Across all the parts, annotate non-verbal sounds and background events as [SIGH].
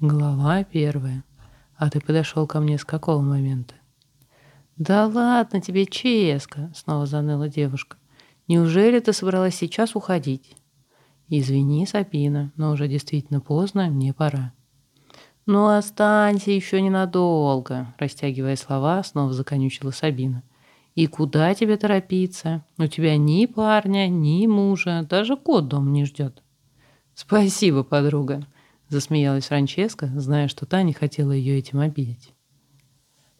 Глава первая. А ты подошел ко мне с какого момента? Да ладно тебе, Ческа, снова заныла девушка. Неужели ты собралась сейчас уходить? Извини, Сабина, но уже действительно поздно, мне пора. Ну останься еще ненадолго, растягивая слова, снова законючила Сабина. И куда тебе торопиться? У тебя ни парня, ни мужа, даже кот дом не ждет. Спасибо, подруга. Засмеялась Франческа, зная, что та не хотела ее этим обидеть.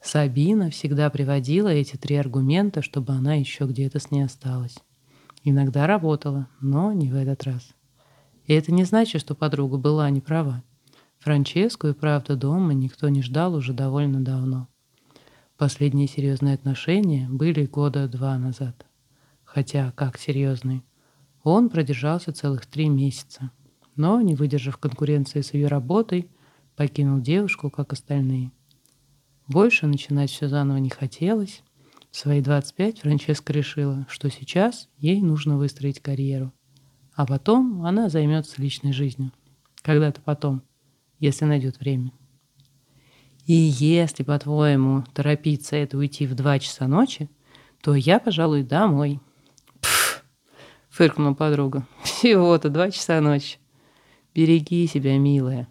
Сабина всегда приводила эти три аргумента, чтобы она еще где-то с ней осталась. Иногда работала, но не в этот раз. И это не значит, что подруга была не права. Франческу и правда дома никто не ждал уже довольно давно. Последние серьезные отношения были года два назад. Хотя, как серьезные? Он продержался целых три месяца но, не выдержав конкуренции с ее работой, покинул девушку, как остальные. Больше начинать все заново не хотелось. В свои 25 Франческа решила, что сейчас ей нужно выстроить карьеру. А потом она займется личной жизнью. Когда-то потом, если найдет время. И если, по-твоему, торопиться это уйти в 2 часа ночи, то я, пожалуй, домой. Пф, фыркнула подруга. [LAUGHS] Всего-то два часа ночи. «Береги себя, милая».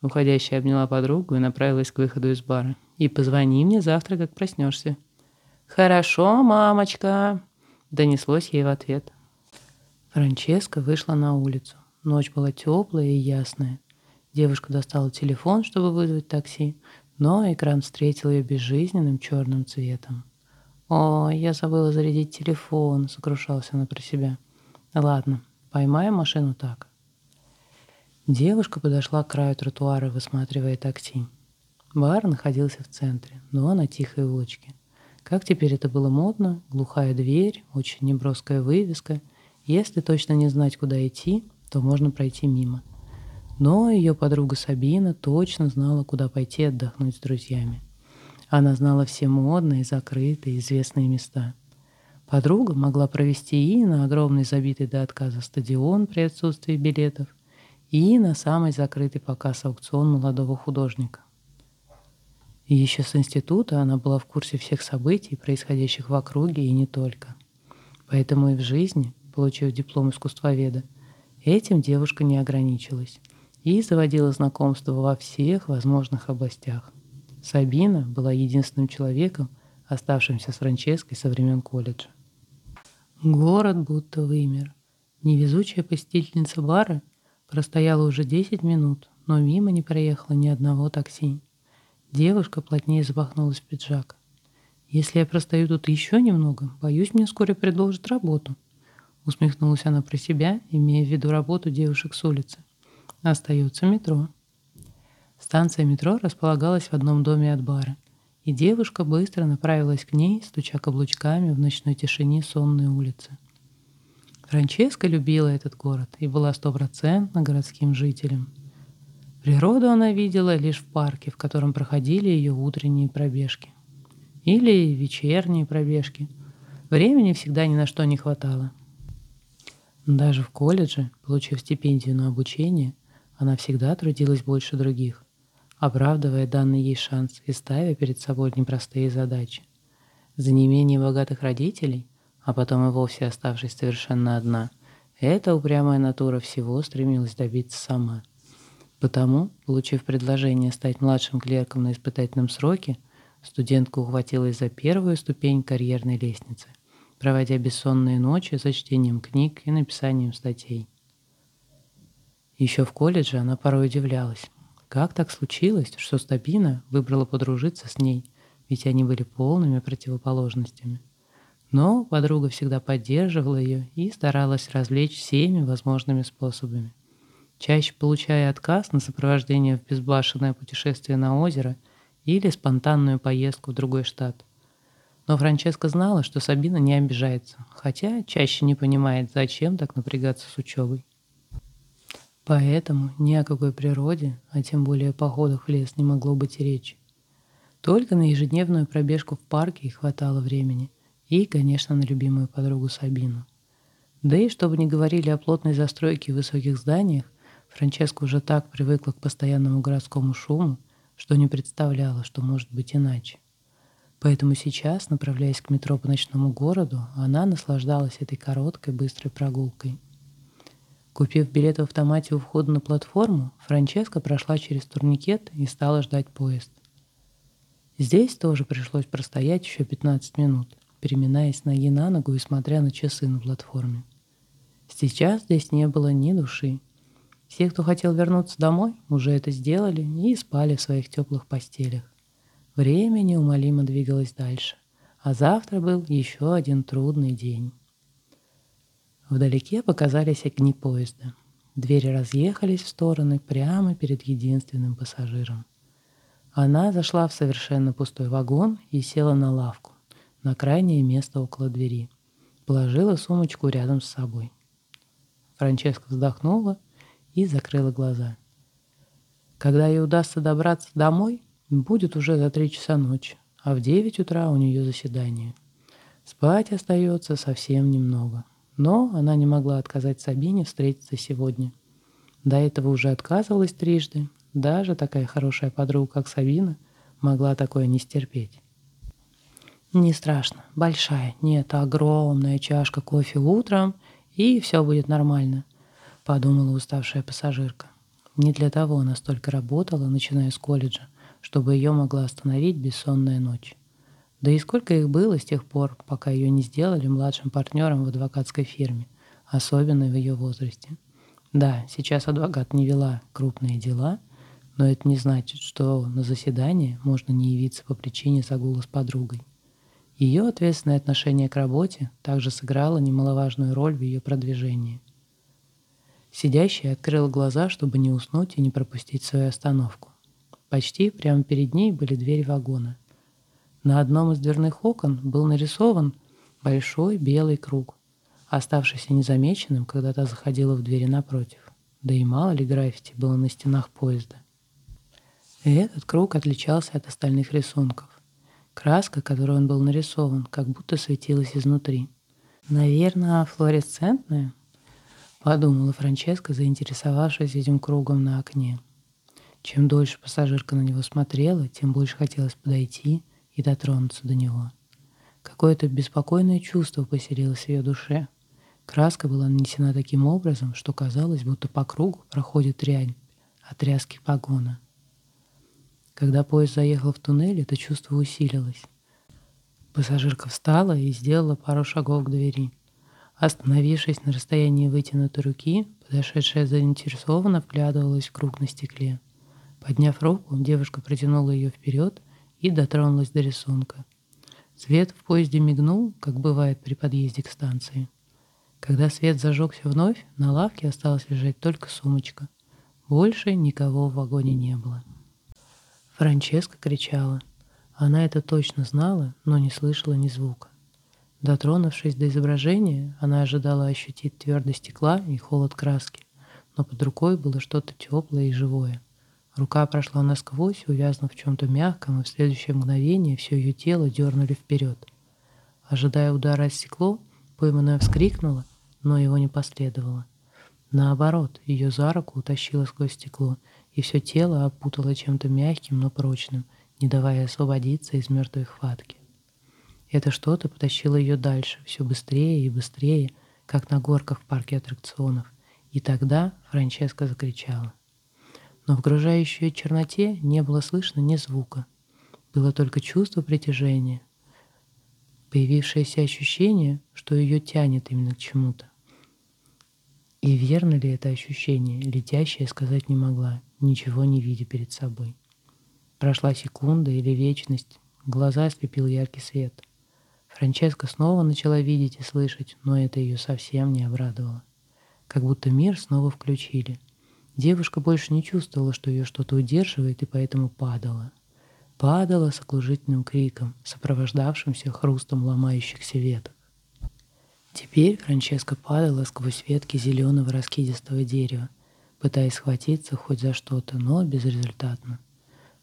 Уходящая обняла подругу и направилась к выходу из бара. «И позвони мне завтра, как проснешься». «Хорошо, мамочка», — донеслось ей в ответ. Франческа вышла на улицу. Ночь была теплая и ясная. Девушка достала телефон, чтобы вызвать такси, но экран встретил ее безжизненным черным цветом. «Ой, я забыла зарядить телефон», — сокрушался она про себя. «Ладно, поймаем машину так». Девушка подошла к краю тротуара, высматривая такси. Бар находился в центре, но на тихой улочке. Как теперь это было модно, глухая дверь, очень неброская вывеска. Если точно не знать, куда идти, то можно пройти мимо. Но ее подруга Сабина точно знала, куда пойти отдохнуть с друзьями. Она знала все модные, закрытые, известные места. Подруга могла провести и на огромный забитый до отказа стадион при отсутствии билетов – и на самый закрытый показ аукцион молодого художника. И еще с института она была в курсе всех событий, происходящих в округе и не только. Поэтому и в жизни, получив диплом искусствоведа, этим девушка не ограничилась и заводила знакомства во всех возможных областях. Сабина была единственным человеком, оставшимся с Франческой со времен колледжа. Город будто вымер. Невезучая посетительница бара – Простояла уже 10 минут, но мимо не проехало ни одного такси. Девушка плотнее запахнулась в пиджак. «Если я простою тут еще немного, боюсь, мне вскоре предложат работу», усмехнулась она про себя, имея в виду работу девушек с улицы. Остается метро. Станция метро располагалась в одном доме от бара, и девушка быстро направилась к ней, стуча каблучками в ночной тишине сонной улицы. Франческа любила этот город и была стопроцентно городским жителем. Природу она видела лишь в парке, в котором проходили ее утренние пробежки. Или вечерние пробежки. Времени всегда ни на что не хватало. Даже в колледже, получив стипендию на обучение, она всегда трудилась больше других, оправдывая данный ей шанс и ставя перед собой непростые задачи. За неимением богатых родителей а потом и вовсе оставшись совершенно одна, эта упрямая натура всего стремилась добиться сама. Потому, получив предложение стать младшим клерком на испытательном сроке, студентка ухватилась за первую ступень карьерной лестницы, проводя бессонные ночи за чтением книг и написанием статей. Еще в колледже она порой удивлялась, как так случилось, что Стабина выбрала подружиться с ней, ведь они были полными противоположностями – но подруга всегда поддерживала ее и старалась развлечь всеми возможными способами. Чаще получая отказ на сопровождение в безбашенное путешествие на озеро или спонтанную поездку в другой штат. Но Франческа знала, что Сабина не обижается, хотя чаще не понимает, зачем так напрягаться с учебой. Поэтому ни о какой природе, а тем более походах в лес не могло быть и речи. Только на ежедневную пробежку в парке и хватало времени – и, конечно, на любимую подругу Сабину. Да и, чтобы не говорили о плотной застройке и высоких зданиях, Франческа уже так привыкла к постоянному городскому шуму, что не представляла, что может быть иначе. Поэтому сейчас, направляясь к метро по ночному городу, она наслаждалась этой короткой, быстрой прогулкой. Купив билет в автомате у входа на платформу, Франческа прошла через турникет и стала ждать поезд. Здесь тоже пришлось простоять еще 15 минут, переминаясь ноги на ногу и смотря на часы на платформе. Сейчас здесь не было ни души. Все, кто хотел вернуться домой, уже это сделали и спали в своих теплых постелях. Время неумолимо двигалось дальше, а завтра был еще один трудный день. Вдалеке показались огни поезда. Двери разъехались в стороны прямо перед единственным пассажиром. Она зашла в совершенно пустой вагон и села на лавку, на крайнее место около двери. Положила сумочку рядом с собой. Франческа вздохнула и закрыла глаза. Когда ей удастся добраться домой, Будет уже за три часа ночи, а в девять утра у нее заседание. Спать остается совсем немного. Но она не могла отказать Сабине встретиться сегодня. До этого уже отказывалась трижды. Даже такая хорошая подруга, как Сабина, могла такое не стерпеть. Не страшно. Большая, нет, огромная чашка кофе утром, и все будет нормально, подумала уставшая пассажирка. Не для того она столько работала, начиная с колледжа, чтобы ее могла остановить бессонная ночь. Да и сколько их было с тех пор, пока ее не сделали младшим партнером в адвокатской фирме, особенно в ее возрасте. Да, сейчас адвокат не вела крупные дела, но это не значит, что на заседание можно не явиться по причине загула с подругой. Ее ответственное отношение к работе также сыграло немаловажную роль в ее продвижении. Сидящая открыла глаза, чтобы не уснуть и не пропустить свою остановку. Почти прямо перед ней были двери вагона. На одном из дверных окон был нарисован большой белый круг, оставшийся незамеченным, когда та заходила в двери напротив. Да и мало ли граффити было на стенах поезда. И этот круг отличался от остальных рисунков. Краска, которой он был нарисован, как будто светилась изнутри. «Наверное, флуоресцентная?» — подумала Франческа, заинтересовавшись этим кругом на окне. Чем дольше пассажирка на него смотрела, тем больше хотелось подойти и дотронуться до него. Какое-то беспокойное чувство поселилось в ее душе. Краска была нанесена таким образом, что казалось, будто по кругу проходит рябь от тряски вагона. Когда поезд заехал в туннель, это чувство усилилось. Пассажирка встала и сделала пару шагов к двери. Остановившись на расстоянии вытянутой руки, подошедшая заинтересованно вглядывалась в круг на стекле. Подняв руку, девушка протянула ее вперед и дотронулась до рисунка. Свет в поезде мигнул, как бывает при подъезде к станции. Когда свет зажегся вновь, на лавке осталась лежать только сумочка. Больше никого в вагоне не было. Франческа кричала. Она это точно знала, но не слышала ни звука. Дотронувшись до изображения, она ожидала ощутить твердость стекла и холод краски, но под рукой было что-то теплое и живое. Рука прошла насквозь, увязнув в чем-то мягком, и в следующее мгновение все ее тело дернули вперед. Ожидая удара о стекло, пойманная вскрикнула, но его не последовало. Наоборот, ее за руку утащило сквозь стекло, и все тело опутало чем-то мягким, но прочным, не давая освободиться из мертвой хватки. Это что-то потащило ее дальше, все быстрее и быстрее, как на горках в парке аттракционов. И тогда Франческа закричала но в окружающей черноте не было слышно ни звука. Было только чувство притяжения, появившееся ощущение, что ее тянет именно к чему-то. И верно ли это ощущение, летящее сказать не могла, ничего не видя перед собой. Прошла секунда или вечность, глаза ослепил яркий свет. Франческа снова начала видеть и слышать, но это ее совсем не обрадовало. Как будто мир снова включили — Девушка больше не чувствовала, что ее что-то удерживает, и поэтому падала. Падала с оглушительным криком, сопровождавшимся хрустом ломающихся веток. Теперь Франческа падала сквозь ветки зеленого раскидистого дерева, пытаясь схватиться хоть за что-то, но безрезультатно.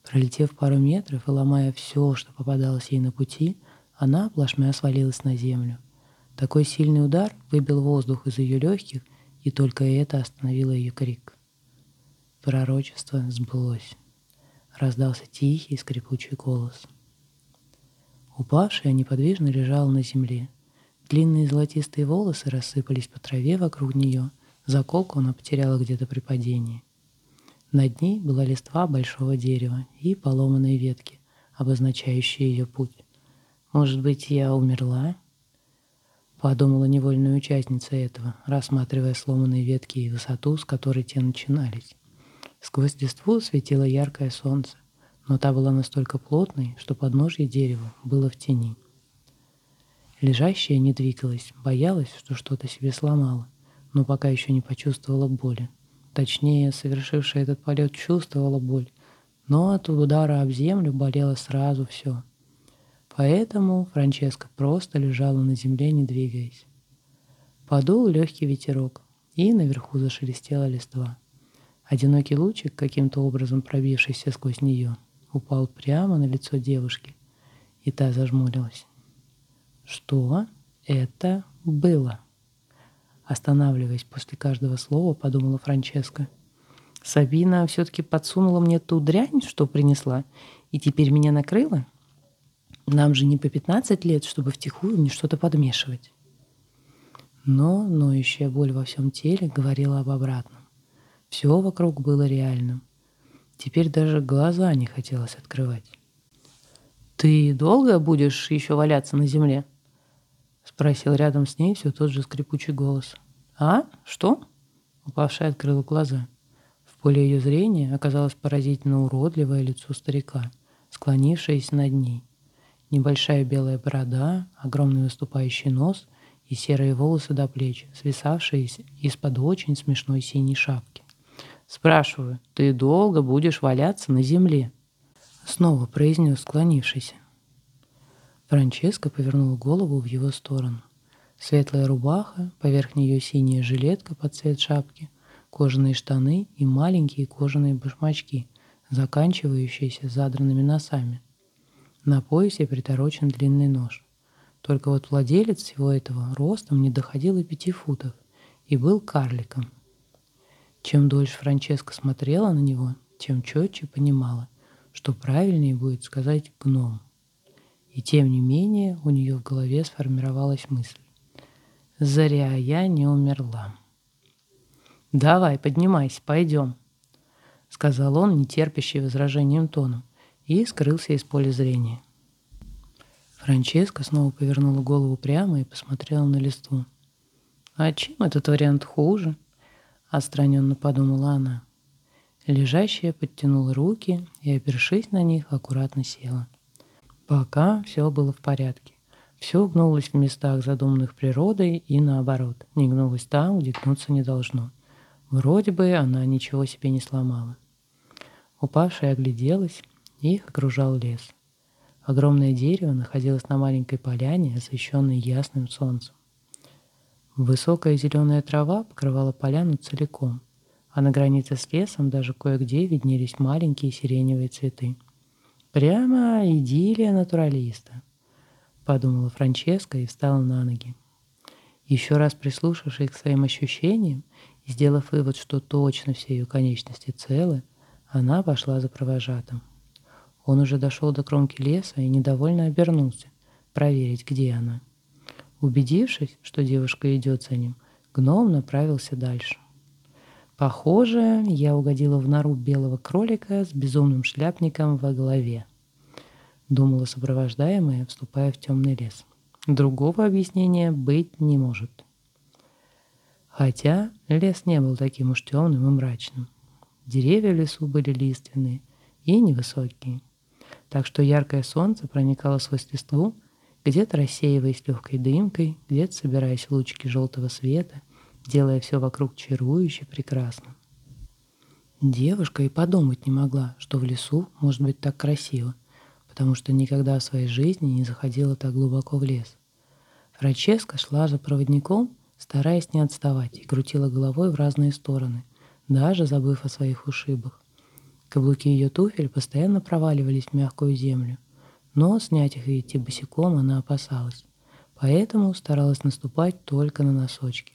Пролетев пару метров и ломая все, что попадалось ей на пути, она плашмя свалилась на землю. Такой сильный удар выбил воздух из ее легких, и только это остановило ее крик. Пророчество сбылось. Раздался тихий скрипучий голос. Упавшая неподвижно лежала на земле. Длинные золотистые волосы рассыпались по траве вокруг нее. Заколку она потеряла где-то при падении. Над ней была листва большого дерева и поломанные ветки, обозначающие ее путь. «Может быть, я умерла?» Подумала невольная участница этого, рассматривая сломанные ветки и высоту, с которой те начинались. Сквозь листву светило яркое солнце, но та была настолько плотной, что подножье дерева было в тени. Лежащая не двигалась, боялась, что что-то себе сломала, но пока еще не почувствовала боли. Точнее, совершившая этот полет чувствовала боль, но от удара об землю болело сразу все. Поэтому Франческа просто лежала на земле, не двигаясь. Подул легкий ветерок, и наверху зашелестела листва. Одинокий лучик, каким-то образом пробившийся сквозь нее, упал прямо на лицо девушки, и та зажмурилась. Что это было? Останавливаясь после каждого слова, подумала Франческа. Сабина все-таки подсунула мне ту дрянь, что принесла, и теперь меня накрыла? Нам же не по 15 лет, чтобы втихую мне что-то подмешивать. Но ноющая боль во всем теле говорила об обратном. Все вокруг было реальным. Теперь даже глаза не хотелось открывать. «Ты долго будешь еще валяться на земле?» — спросил рядом с ней все тот же скрипучий голос. «А? Что?» — упавшая открыла глаза. В поле ее зрения оказалось поразительно уродливое лицо старика, склонившееся над ней. Небольшая белая борода, огромный выступающий нос и серые волосы до плеч, свисавшие из-под очень смешной синей шапки. Спрашиваю, ты долго будешь валяться на земле? Снова произнес склонившийся. Франческа повернула голову в его сторону. Светлая рубаха, поверх нее синяя жилетка под цвет шапки, кожаные штаны и маленькие кожаные башмачки, заканчивающиеся задранными носами. На поясе приторочен длинный нож. Только вот владелец всего этого ростом не доходил и пяти футов и был карликом – чем дольше Франческа смотрела на него, тем четче понимала, что правильнее будет сказать «гном». И тем не менее у нее в голове сформировалась мысль. «Зря я не умерла». «Давай, поднимайся, пойдем», — сказал он, не терпящий возражением тоном, и скрылся из поля зрения. Франческа снова повернула голову прямо и посмотрела на листву. «А чем этот вариант хуже?» Отстраненно подумала она. Лежащая подтянула руки и, опершись на них, аккуратно села. Пока все было в порядке. Все гнулось в местах, задуманных природой, и наоборот, не гнулось там, где гнуться не должно. Вроде бы она ничего себе не сломала. Упавшая огляделась, их окружал лес. Огромное дерево находилось на маленькой поляне, освещенной ясным солнцем. Высокая зеленая трава покрывала поляну целиком, а на границе с лесом даже кое-где виднелись маленькие сиреневые цветы. Прямо идиллия натуралиста, подумала Франческа и встала на ноги. Еще раз прислушавшись к своим ощущениям и сделав вывод, что точно все ее конечности целы, она пошла за провожатым. Он уже дошел до кромки леса и недовольно обернулся, проверить, где она. Убедившись, что девушка идет за ним, гном направился дальше. Похоже, я угодила в нору белого кролика с безумным шляпником во главе. Думала сопровождаемая, вступая в темный лес. Другого объяснения быть не может. Хотя лес не был таким уж темным и мрачным. Деревья в лесу были лиственные и невысокие. Так что яркое солнце проникало сквозь листву где-то рассеиваясь легкой дымкой, где-то собираясь лучики желтого света, делая все вокруг чарующе прекрасно. Девушка и подумать не могла, что в лесу может быть так красиво, потому что никогда в своей жизни не заходила так глубоко в лес. Франческа шла за проводником, стараясь не отставать, и крутила головой в разные стороны, даже забыв о своих ушибах. Каблуки ее туфель постоянно проваливались в мягкую землю – но снять их и идти босиком она опасалась, поэтому старалась наступать только на носочки.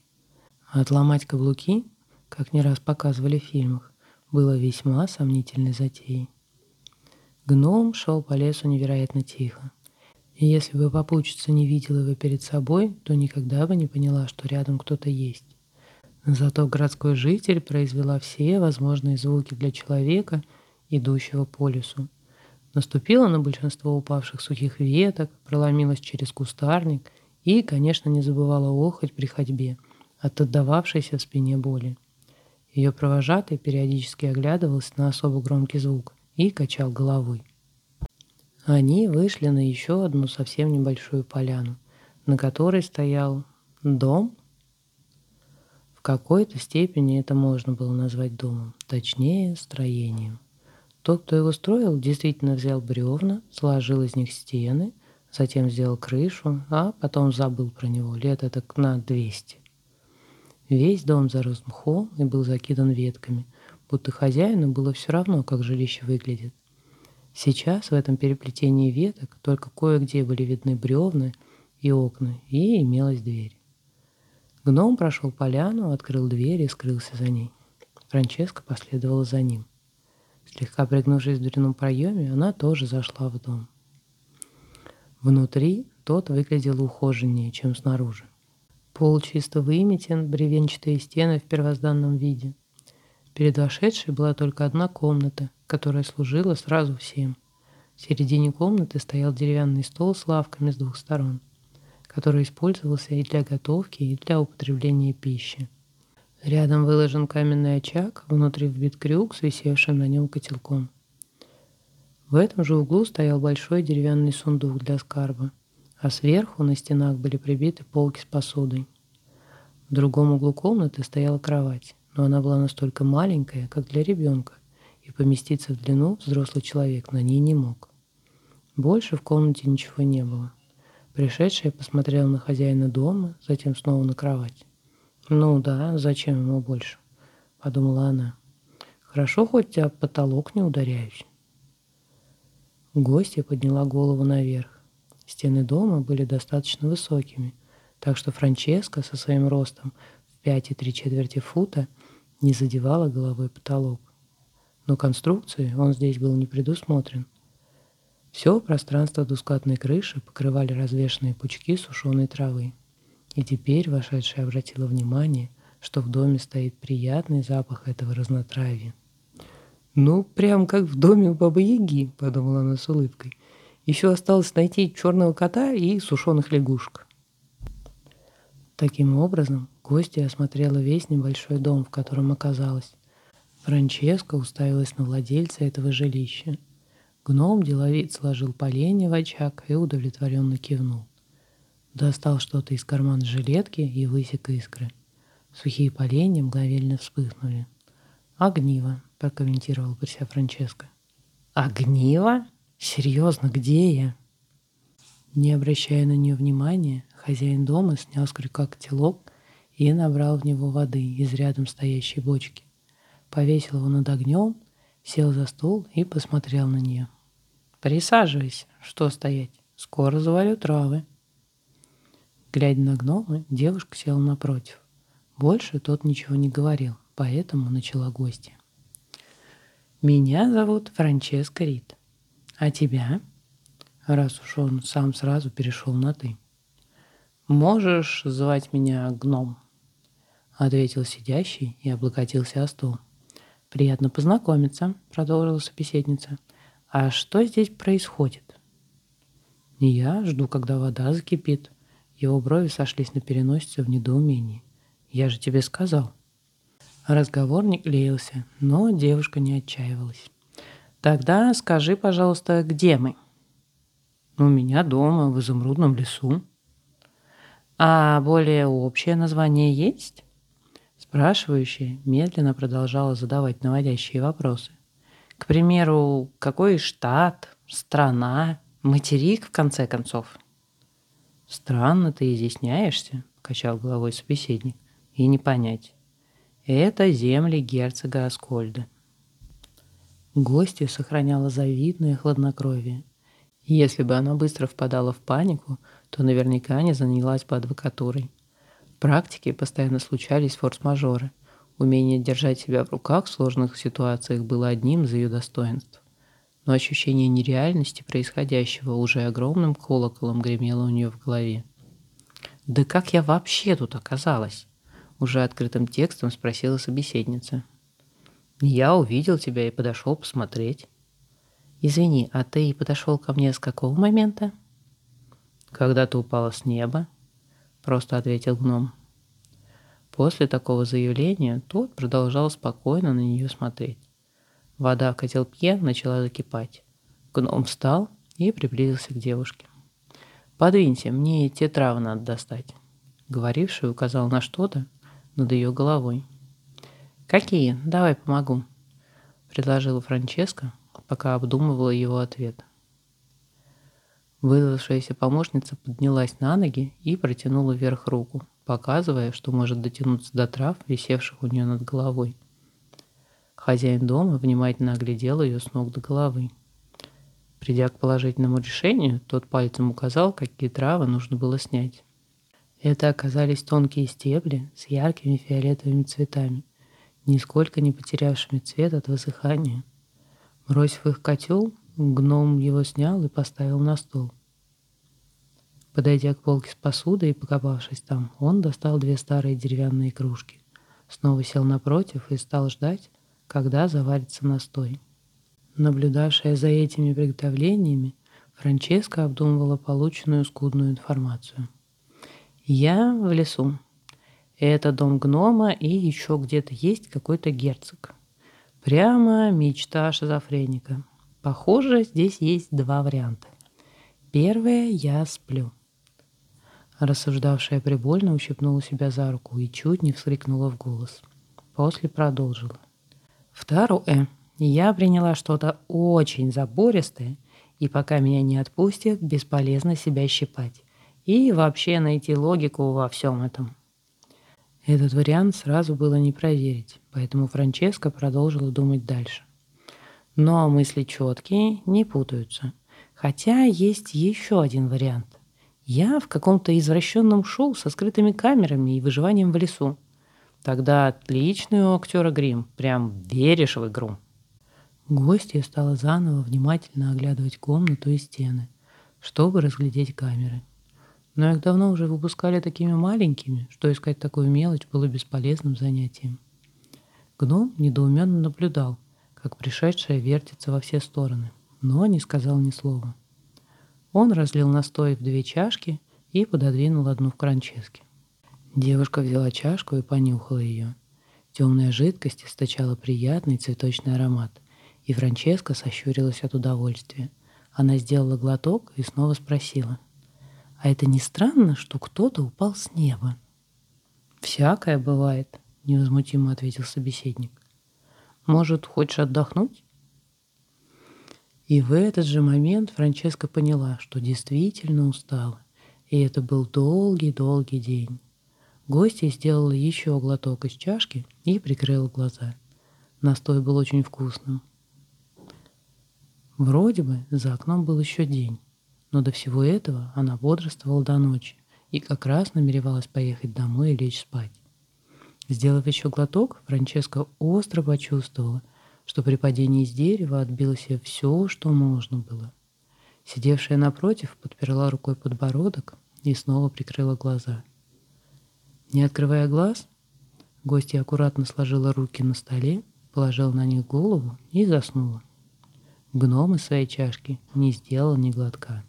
Отломать каблуки, как не раз показывали в фильмах, было весьма сомнительной затеей. Гном шел по лесу невероятно тихо. И если бы попутчица не видела его перед собой, то никогда бы не поняла, что рядом кто-то есть. Зато городской житель произвела все возможные звуки для человека, идущего по лесу. Наступила на большинство упавших сухих веток, проломилась через кустарник и, конечно, не забывала охоть при ходьбе от отдававшейся в спине боли. Ее провожатый периодически оглядывался на особо громкий звук и качал головой. Они вышли на еще одну совсем небольшую поляну, на которой стоял дом. В какой-то степени это можно было назвать домом, точнее строением. Тот, кто его строил, действительно взял бревна, сложил из них стены, затем сделал крышу, а потом забыл про него лет это на 200. Весь дом зарос мхом и был закидан ветками, будто хозяину было все равно, как жилище выглядит. Сейчас в этом переплетении веток только кое-где были видны бревна и окна, и имелась дверь. Гном прошел поляну, открыл дверь и скрылся за ней. Франческа последовала за ним. Слегка пригнувшись в дверном проеме, она тоже зашла в дом. Внутри тот выглядел ухоженнее, чем снаружи. Пол чисто выметен, бревенчатые стены в первозданном виде. Перед вошедшей была только одна комната, которая служила сразу всем. В середине комнаты стоял деревянный стол с лавками с двух сторон, который использовался и для готовки, и для употребления пищи. Рядом выложен каменный очаг, внутри вбит крюк с висевшим на нем котелком. В этом же углу стоял большой деревянный сундук для скарба, а сверху на стенах были прибиты полки с посудой. В другом углу комнаты стояла кровать, но она была настолько маленькая, как для ребенка, и поместиться в длину взрослый человек на ней не мог. Больше в комнате ничего не было. Пришедшая посмотрела на хозяина дома, затем снова на кровать. «Ну да, зачем ему больше?» — подумала она. «Хорошо, хоть я потолок не ударяюсь». Гостья подняла голову наверх. Стены дома были достаточно высокими, так что Франческа со своим ростом в пять и три четверти фута не задевала головой потолок но конструкции он здесь был не предусмотрен. Все пространство двускатной крыши покрывали развешенные пучки сушеной травы. И теперь вошедшая обратила внимание, что в доме стоит приятный запах этого разнотравья. «Ну, прям как в доме у Бабы-Яги», — подумала она с улыбкой. «Еще осталось найти черного кота и сушеных лягушек». Таким образом, гостья осмотрела весь небольшой дом, в котором оказалась, Франческа уставилась на владельца этого жилища. Гном деловит сложил поленья в очаг и удовлетворенно кивнул. Достал что-то из кармана жилетки и высек искры. Сухие поленья мгновенно вспыхнули. «Огниво», — прокомментировал про себя Франческа. «Огниво? Серьезно, где я?» Не обращая на нее внимания, хозяин дома снял с крюка котелок и набрал в него воды из рядом стоящей бочки повесил его над огнем, сел за стол и посмотрел на нее. «Присаживайся, что стоять, скоро заварю травы». Глядя на гнома, девушка села напротив. Больше тот ничего не говорил, поэтому начала гостья. «Меня зовут Франческа Рид. А тебя?» Раз уж он сам сразу перешел на «ты». «Можешь звать меня гном», — ответил сидящий и облокотился о стол. «Приятно познакомиться», — продолжила собеседница. «А что здесь происходит?» «Я жду, когда вода закипит». Его брови сошлись на переносице в недоумении. «Я же тебе сказал». Разговор не клеился, но девушка не отчаивалась. «Тогда скажи, пожалуйста, где мы?» «У меня дома, в изумрудном лесу». «А более общее название есть?» Спрашивающая медленно продолжала задавать наводящие вопросы. К примеру, какой штат, страна, материк, в конце концов? «Странно ты изъясняешься», — качал головой собеседник, — «и не понять. Это земли герцога Аскольда». Гостья сохраняла завидное хладнокровие. Если бы она быстро впадала в панику, то наверняка не занялась бы адвокатурой практике постоянно случались форс-мажоры. Умение держать себя в руках в сложных ситуациях было одним из ее достоинств. Но ощущение нереальности происходящего уже огромным колоколом гремело у нее в голове. «Да как я вообще тут оказалась?» Уже открытым текстом спросила собеседница. «Я увидел тебя и подошел посмотреть». «Извини, а ты подошел ко мне с какого момента?» «Когда ты упала с неба», — просто ответил гном. После такого заявления тот продолжал спокойно на нее смотреть. Вода в котелке начала закипать. Гном встал и приблизился к девушке. «Подвиньте, мне те травы надо достать». Говоривший указал на что-то над ее головой. «Какие? Давай помогу», — предложила Франческа, пока обдумывала его ответ. Вызвавшаяся помощница поднялась на ноги и протянула вверх руку, показывая, что может дотянуться до трав, висевших у нее над головой. Хозяин дома внимательно оглядел ее с ног до головы. Придя к положительному решению, тот пальцем указал, какие травы нужно было снять. Это оказались тонкие стебли с яркими фиолетовыми цветами, нисколько не потерявшими цвет от высыхания. Бросив их котел, гном его снял и поставил на стол. Подойдя к полке с посудой и покопавшись там, он достал две старые деревянные кружки. Снова сел напротив и стал ждать, когда заварится настой. Наблюдавшая за этими приготовлениями, Франческа обдумывала полученную скудную информацию. «Я в лесу. Это дом гнома, и еще где-то есть какой-то герцог. Прямо мечта шизофреника. Похоже, здесь есть два варианта. Первое – я сплю. Рассуждавшая прибольно ущипнула себя за руку и чуть не вскрикнула в голос. После продолжила. Второе. Я приняла что-то очень забористое, и пока меня не отпустят, бесполезно себя щипать. И вообще найти логику во всем этом. Этот вариант сразу было не проверить, поэтому Франческа продолжила думать дальше. Но мысли четкие, не путаются. Хотя есть еще один вариант. Я в каком-то извращенном шоу со скрытыми камерами и выживанием в лесу. Тогда отличный у актера грим. Прям веришь в игру. Гостья стала заново внимательно оглядывать комнату и стены, чтобы разглядеть камеры. Но их давно уже выпускали такими маленькими, что искать такую мелочь было бесполезным занятием. Гном недоуменно наблюдал, как пришедшая вертится во все стороны, но не сказал ни слова. Он разлил настой в две чашки и пододвинул одну в кранческе. Девушка взяла чашку и понюхала ее. Темная жидкость источала приятный цветочный аромат, и Франческа сощурилась от удовольствия. Она сделала глоток и снова спросила. «А это не странно, что кто-то упал с неба?» «Всякое бывает», — невозмутимо ответил собеседник. «Может, хочешь отдохнуть?» И в этот же момент Франческа поняла, что действительно устала. И это был долгий-долгий день. Гостья сделала еще глоток из чашки и прикрыла глаза. Настой был очень вкусным. Вроде бы за окном был еще день, но до всего этого она бодрствовала до ночи и как раз намеревалась поехать домой и лечь спать. Сделав еще глоток, Франческа остро почувствовала – что при падении с дерева отбило себе все, что можно было. Сидевшая напротив подперла рукой подбородок и снова прикрыла глаза. Не открывая глаз, гостья аккуратно сложила руки на столе, положила на них голову и заснула. Гном из своей чашки не сделал ни глотка.